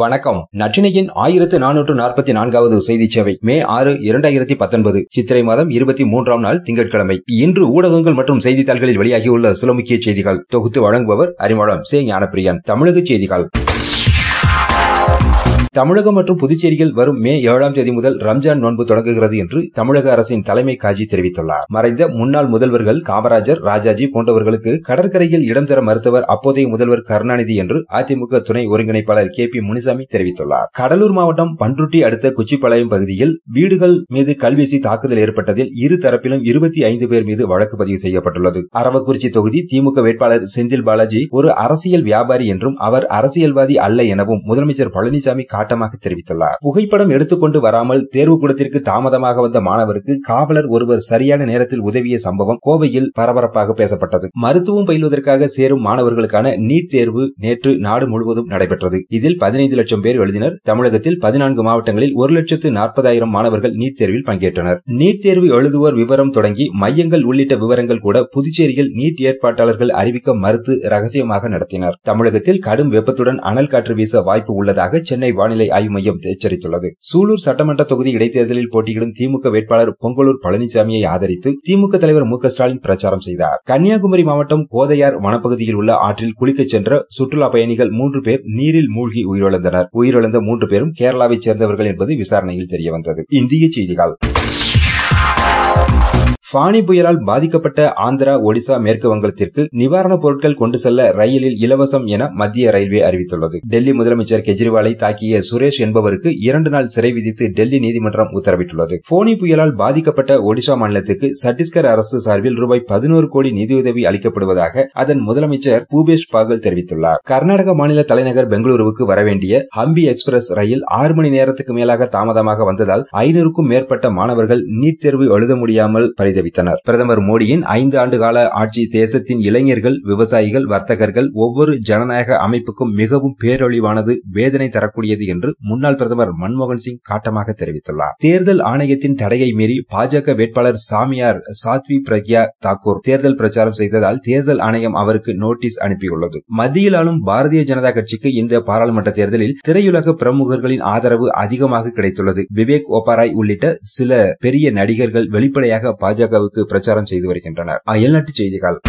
வணக்கம். நற்றினையின் ஆயிரத்து நானூற்று நாற்பத்தி நான்காவது செய்தி சேவை மே ஆறு இரண்டாயிரத்தி பத்தொன்பது சித்திரை மாதம் இருபத்தி மூன்றாம் நாள் திங்கட்கிழமை. இன்று ஊடகங்கள் மற்றும் செய்தித்தாள்களில் வெளியாகியுள்ள சில முக்கிய செய்திகள். தொகுத்து வழங்குபவர் அறிமுகம் சே ஞானப்பிரியன். தமிழக செய்திகள். தமிழகம் மற்றும் புதுச்சேரியில் வரும் மே ஏழாம் தேதி முதல் ரம்ஜான் நோன்பு தொடங்குகிறது என்று தமிழக அரசின் தலைமை காஜி தெரிவித்துள்ளார். மறைந்த முன்னாள் முதல்வர்கள் காமராஜர் ராஜாஜி போன்றவர்களுக்கு கடற்கரையில் இடம் தர மறுத்தவர் அப்போதைய முதல்வர் கருணாநிதி என்று அதிமுக துணை ஒருங்கிணைப்பாளர் கே பி முனிசாமி தெரிவித்துள்ளார். கடலூர் மாவட்டம் பன்ருட்டி அடுத்த குச்சிப்பாளையம் பகுதியில் வீடுகள் மீது கல்வீசி தாக்குதல் ஏற்பட்டதில் இரு தரப்பிலும் இருபத்தி ஐந்து பேர் மீது வழக்கு பதிவு செய்யப்பட்டுள்ளது. அரவக்குறிச்சி தொகுதி திமுக வேட்பாளர் செந்தில் பாலாஜி ஒரு அரசியல் வியாபாரி என்றும் அவர் அரசியல்வாதி அல்ல எனவும் முதலமைச்சர் பழனிசாமி காட்டமாக தெரிவித்துள்ளார். புகைப்படம் எடுத்துக்கொண்டு வராமல் தேர்வு கூடத்திற்கு தாமதமாக வந்த மாணவருக்கு காவலர் ஒருவர் சரியான நேரத்தில் உதவிய சம்பவம் கோவையில் பரபரப்பாக பேசப்பட்டது. மருத்துவம் பயில்வதற்காக சேரும் மாணவர்களுக்கான நீட் தேர்வு நேற்று நாடு முழுவதும் நடைபெற்றது. இதில் பதினைந்து லட்சம் பேர் எழுதினர். தமிழகத்தில் பதினான்கு மாவட்டங்களில் ஒரு லட்சத்து நாற்பதாயிரம் மாணவர்கள் நீட் தேர்வில் பங்கேற்றனர். நீட் தேர்வு எழுதுவோர் விவரம் தொடங்கி மையங்கள் உள்ளிட்ட விவரங்கள் கூட புதுச்சேரியில் நீட் ஏற்பாட்டாளர்கள் அறிவிக்க மறுத்து ரகசியமாக நடத்தினர். தமிழகத்தில் கடும் வெப்பத்துடன் அனல் காற்று வீச வாய்ப்பு உள்ளதாக சென்னை வானிலை ஆய்வு மையம் எச்சரித்துள்ளது. சூலூர் சட்டமன்ற தொகுதி இடைத்தேர்தலில் போட்டியிடும் திமுக வேட்பாளர் பொங்கலூர் பழனிசாமியை ஆதரித்து திமுக தலைவர் மு ஸ்டாலின் பிரச்சாரம் செய்தார். கன்னியாகுமரி மாவட்டம் கோதையார் வனப்பகுதியில் உள்ள ஆற்றில் குளிக்கச் சென்ற சுற்றுலா பயணிகள் மூன்று பேர் நீரில் மூழ்கி உயிரிழந்தனர். உயிரிழந்த மூன்று பேரும் கேரளாவைச் சேர்ந்தவர்கள் என்பது விசாரணையில் தெரியவந்தது. இந்திய செய்திகள். ஃபானி புயலால் பாதிக்கப்பட்ட ஆந்திரா ஒடிசா மேற்கு வங்கத்திற்கு நிவாரணப் பொருட்கள் கொண்டு செல்ல ரயிலில் இலவசம் என மத்திய ரயில்வே அறிவித்துள்ளது. டெல்லி முதலமைச்சர் கெஜ்ரிவாலை தாக்கிய சுரேஷ் என்பவருக்கு இரண்டு நாள் சிறை விதித்து டெல்லி நீதிமன்றம் உத்தரவிட்டுள்ளது. போனி புயலால் பாதிக்கப்பட்ட ஒடிசா மாநிலத்துக்கு சத்தீஸ்கர் அரசு சார்பில் ரூபாய் பதினோரு கோடி நிதியுதவி அளிக்கப்படுவதாக அதன் முதலமைச்சர் பூபேஷ் பாகல் தெரிவித்துள்ளார். கர்நாடக மாநில தலைநகர் பெங்களூருவுக்கு வரவேண்டிய ஹம்பி எக்ஸ்பிரஸ் ரயில் ஆறு மணி நேரத்துக்கு மேலாக தாமதமாக வந்ததால் ஐநூறுக்கும் மேற்பட்ட மாணவர்கள் நீட் தேர்வு எழுத முடியாமல் தெரிவித்தனர் பிரதமர் மோடியின் ஐந்து ஆண்டு கால ஆட்சி தேசத்தின் இளைஞர்கள் விவசாயிகள் வர்த்தகர்கள் ஒவ்வொரு ஜனநாயக அமைப்புக்கும் மிகவும் பேரொழிவானது வேதனை தரக்கூடியது என்று முன்னாள் பிரதமர் மன்மோகன் சிங் காட்டமாக தெரிவித்துள்ளார். தேர்தல் ஆணையத்தின் தடையை மீறி பாஜக வேட்பாளர் சாமியார் சாத்வி பிரக்யா தாக்கூர் தேர்தல் பிரச்சாரம் செய்ததால் தேர்தல் ஆணையம் அவருக்கு நோட்டீஸ் அனுப்பியுள்ளது. மத்தியில் ஆளும் பாரதிய ஜனதா கட்சிக்கு இந்த பாராளுமன்ற தேர்தலில் திரையுலக பிரமுகர்களின் ஆதரவு அதிகமாக கிடைத்துள்ளது. விவேக் ஒபாராய் உள்ளிட்ட சில பெரிய நடிகர்கள் வெளிப்படையாக பாஜக பாஜகவுக்கு பிரச்சாரம் செய்து வருகின்றனர். அயல்நாட்டு செய்திகள்.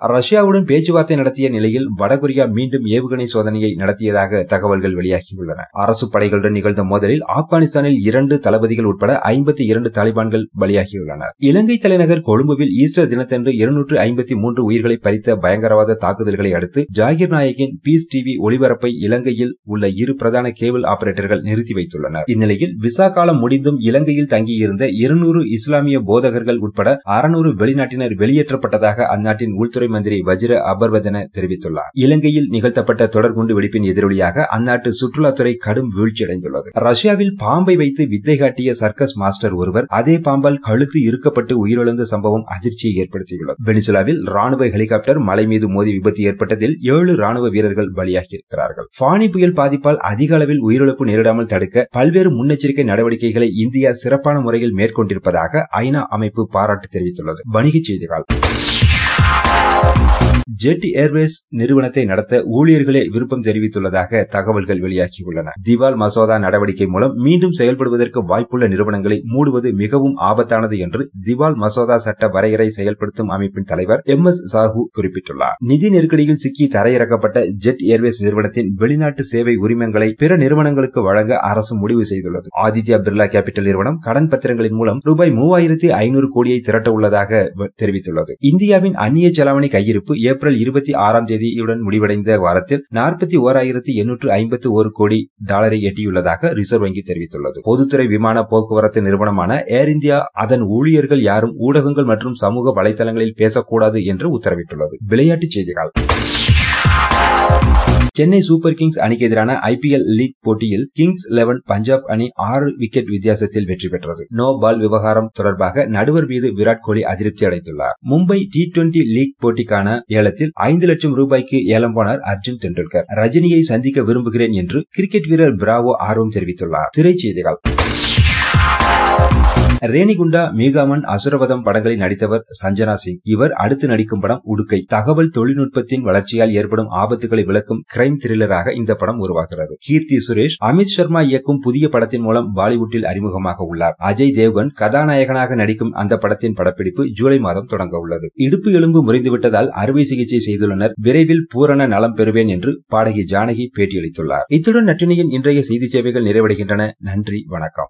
ரஷ்யாவுடன் பேச்சுவார்த்தை நடத்திய நிலையில் வடகொரியா மீண்டும் ஏவுகணை சோதனையை நடத்தியதாக தகவல்கள் வெளியாகியுள்ளன. அரசு படைகளுடன் நிகழ்ந்த மோதலில் ஆப்கானிஸ்தானில் இரண்டு தளபதிகள் உட்பட ஐம்பத்தி இரண்டு தாலிபான்கள் பலியாகியுள்ளனர். இலங்கை தலைநகர் கொழும்புவில் ஈஸ்டர் தினத்தன்று இருநூற்று ஐம்பத்தி மூன்று உயிர்களை பறித்த பயங்கரவாத தாக்குதல்களை அடுத்து ஜாகிர் நாயகின் பீஸ் டிவி ஒளிபரப்பை இலங்கையில் உள்ள இரு பிரதான கேபிள் ஆபரேட்டர்கள் நிறுத்தி வைத்துள்ளனர். இந்நிலையில் விசா காலம் முடிந்தும் இலங்கையில் தங்கியிருந்த இருநூறு இஸ்லாமிய போதகர்கள் உட்பட அறுநூறு வெளிநாட்டினர் வெளியேற்றப்பட்டதாக அந்நாட்டின் உள்துறை மந்திரி வஜ்ர அபர்வதன தெரிவித்துள்ளார். இலங்கையில் நிகழ்த்தப்பட்ட தொடர்குண்டு வெடிப்பின் எதிரொலியாக அந்நாட்டு சுற்றுலாத்துறை கடும் வீழ்ச்சியடைந்துள்ளது. ரஷ்யாவில் பாம்பை வைத்து வித்தை காட்டிய சர்க்கஸ் மாஸ்டர் ஒருவர் அதே பாம்பால் கழுத்து இருக்கப்பட்டு உயிரிழந்த சம்பவம் அதிர்ச்சியை ஏற்படுத்தியுள்ளது. வெனிசுலாவில் ராணுவ ஹெலிகாப்டர் மலை மீது மோதி விபத்து ஏற்பட்டதில் ஏழு ராணுவ வீரர்கள் பலியாகியிருக்கிறார்கள். பானி புயல் பாதிப்பால் அதிக அளவில் உயிரிழப்பு நேரிடாமல் தடுக்க பல்வேறு முன்னெச்சரிக்கை நடவடிக்கைகளை இந்தியா சிறப்பான முறையில் மேற்கொண்டிருப்பதாக ஐநா அமைப்பு பாராட்டு தெரிவித்துள்ளது. வணிகச் செய்திகள். ஜெட் ஏர்வேஸ் நிறுவனத்தை நடத்த ஊழியர்களே விருப்பம் தெரிவித்துள்ளதாக தகவல்கள் வெளியாகியுள்ளன. திவால் மசோதா நடவடிக்கை மூலம் மீண்டும் செயல்படுவதற்கு வாய்ப்புள்ள நிறுவனங்களை மூடுவது மிகவும் ஆபத்தானது என்று திவால் மசோதா சட்ட வரையறை செயல்படுத்தும் அமைப்பின் தலைவர் எம் எஸ் சாஹூ குறிப்பிட்டுள்ளார். நிதி நெருக்கடியில் சிக்கி தரையிறக்கப்பட்ட ஜெட் ஏர்வேஸ் நிறுவனத்தின் வெளிநாட்டு சேவை உரிமங்களை பிற நிறுவனங்களுக்கு வழங்க அரசு முடிவு செய்துள்ளது. ஆதித்யா பிர்லா கேபிட்டல் நிறுவனம் கடன் பத்திரங்களின் மூலம் ரூபாய் மூவாயிரத்தி ஐநூறு கோடியை திரட்ட உள்ளதாக தெரிவித்துள்ளது. இந்தியாவின் அந்நிய செலாவணி கையிருப்பு ஏப்ரல் ஏப்ரல் இருபத்தி ஆறாம் தேதியுடன் முடிவடைந்த வாரத்தில் நாற்பத்தி ஓராயிரத்தி எண்ணூற்று ஐம்பத்தி ஒரு கோடி டாலரை எட்டியுள்ளதாக ரிசர்வ் வங்கி தெரிவித்துள்ளது. பொதுத்துறை விமான போக்குவரத்து நிறுவனமான ஏர் இந்தியா அதன் ஊழியர்கள் யாரும் ஊடகங்கள் மற்றும் சமூக வலைதளங்களில் பேசக்கூடாது என்று உத்தரவிட்டுள்ளது. விளையாட்டுச் செய்திகள். சென்னை சூப்பர் கிங்ஸ் அணிக்கு எதிரான ஐபிஎல் லீக் போட்டியில் கிங்ஸ் லெவன் பஞ்சாப் அணி ஆறு விக்கெட் வித்தியாசத்தில் வெற்றி பெற்றது. நோ பால் விவகாரம் தொடர்பாக நடுவர் மீது விராட் கோலி அதிருப்தி அடைந்துள்ளார். மும்பை டி டுவெண்டி லீக் போட்டிக்கான ஏலத்தில் ஐந்து லட்சம் ரூபாய்க்கு ஏலம் போனார் அர்ஜுன் டெண்டுல்கர். ரஜினியை சந்திக்க விரும்புகிறேன் என்று கிரிக்கெட் வீரர் பிராவோ ஆர்வம் தெரிவித்துள்ளார். திரைச்செய்திகள் ரேணிகுண்டா மீகாமன் அசுரவதம் படங்களில் நடித்தவர் சஞ்சனா சிங். இவர் அடுத்து நடிக்கும் படம் உடுக்கை. தகவல் தொழில்நுட்பத்தின் வளர்ச்சியால் ஏற்படும் ஆபத்துகளை விளக்கும் கிரைம் த்ரில்லராக இந்த படம் உருவாகிறது. கீர்த்தி சுரேஷ் அமித் சர்மா இயக்கும் புதிய படத்தின் மூலம் பாலிவுட்டில் அறிமுகமாக உள்ளார். அஜய் தேவ்கன் கதாநாயகனாக நடிக்கும் அந்த படத்தின் படப்பிடிப்பு ஜூலை மாதம் தொடங்க உள்ளது. இடுப்பு எலும்பு முறிந்துவிட்டதால் அறுவை சிகிச்சை செய்துள்ளனர். விரைவில் பூரண நலம் பெறுவேன் என்று பாடகி ஜானகி பேட்டியளித்துள்ளார். இத்துடன் நட்டினியின் இன்றைய செய்தி சேவைகள் நிறைவடைகின்றன. நன்றி வணக்கம்.